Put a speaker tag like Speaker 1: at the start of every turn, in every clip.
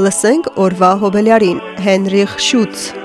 Speaker 1: Լսենք օրվա հոբելյարին՝ Հենրիխ Շուց։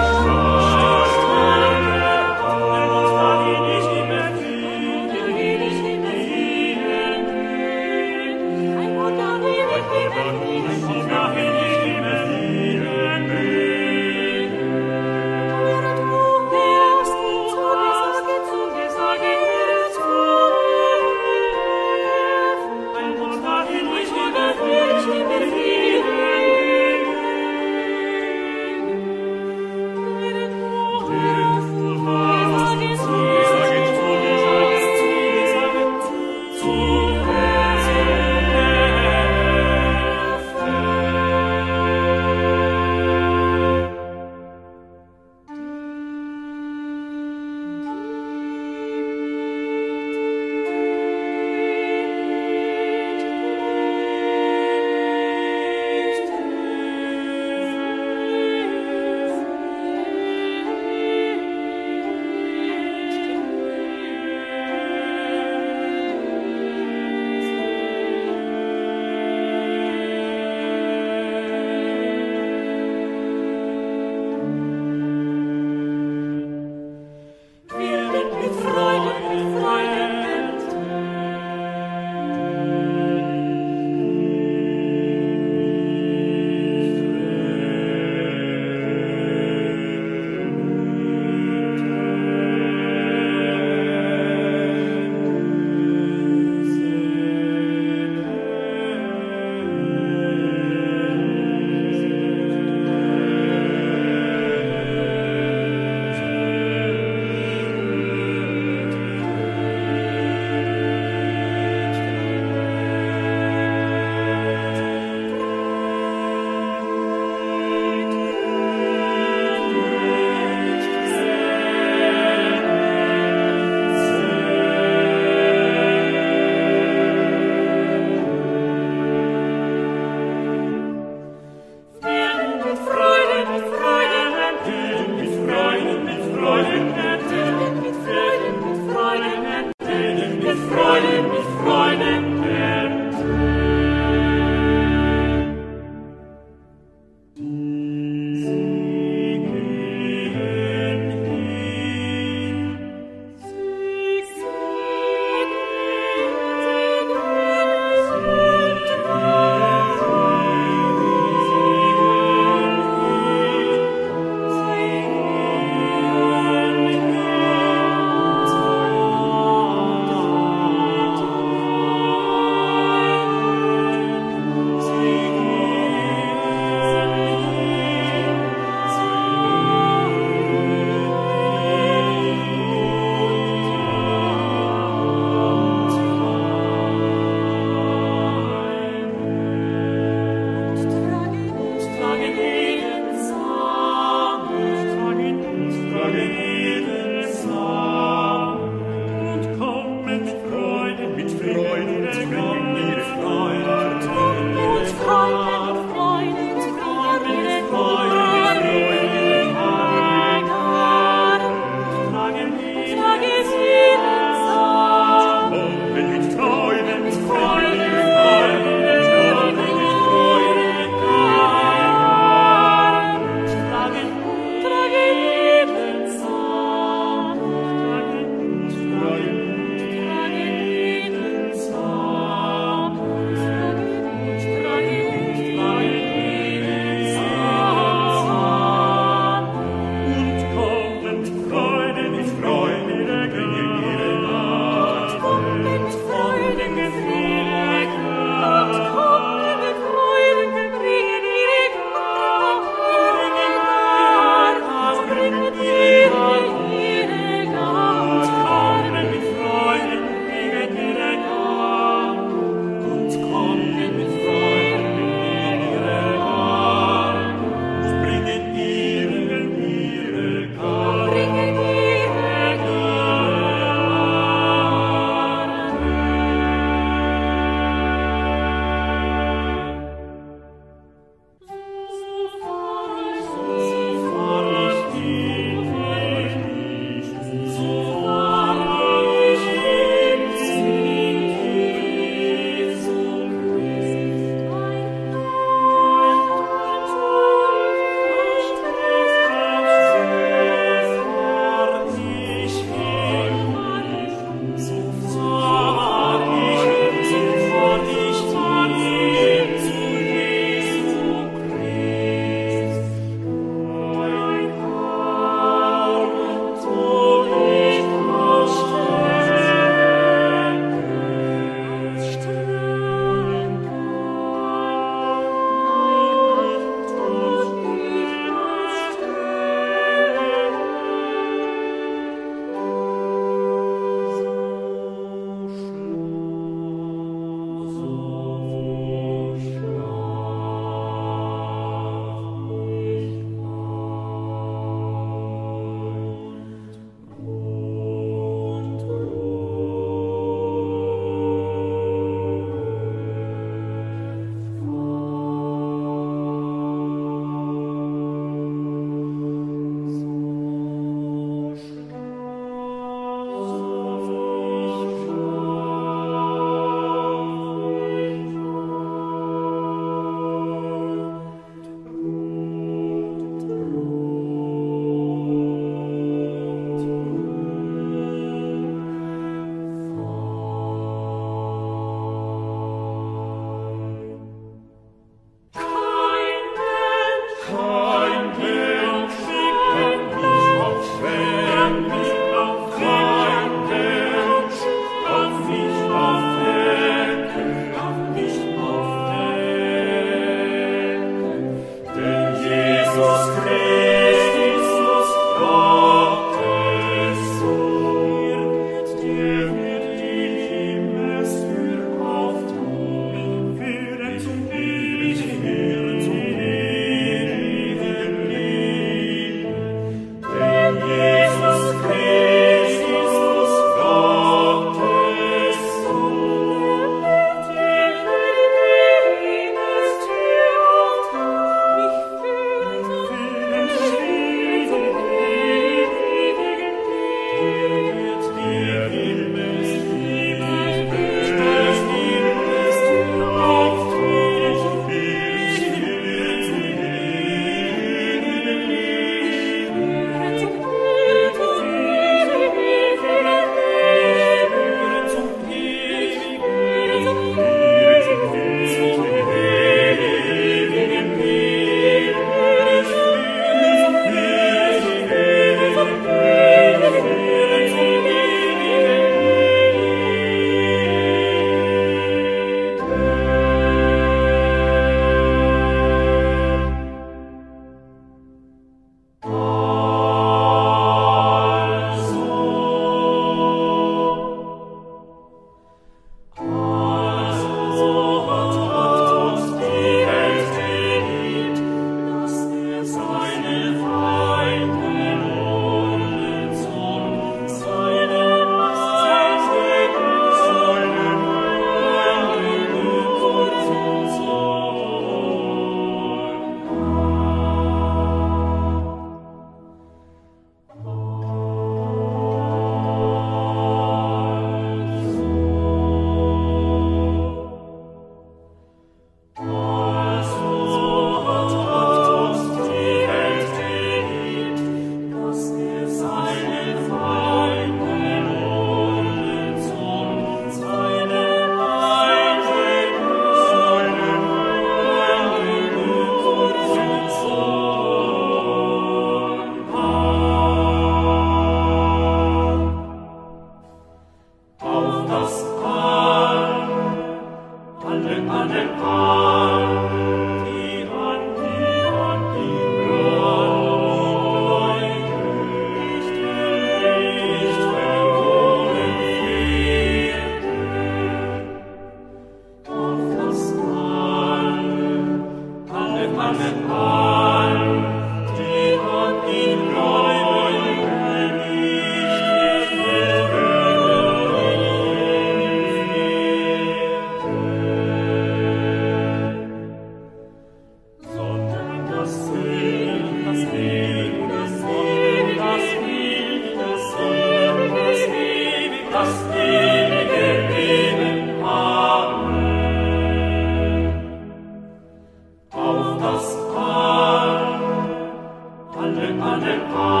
Speaker 2: Oh.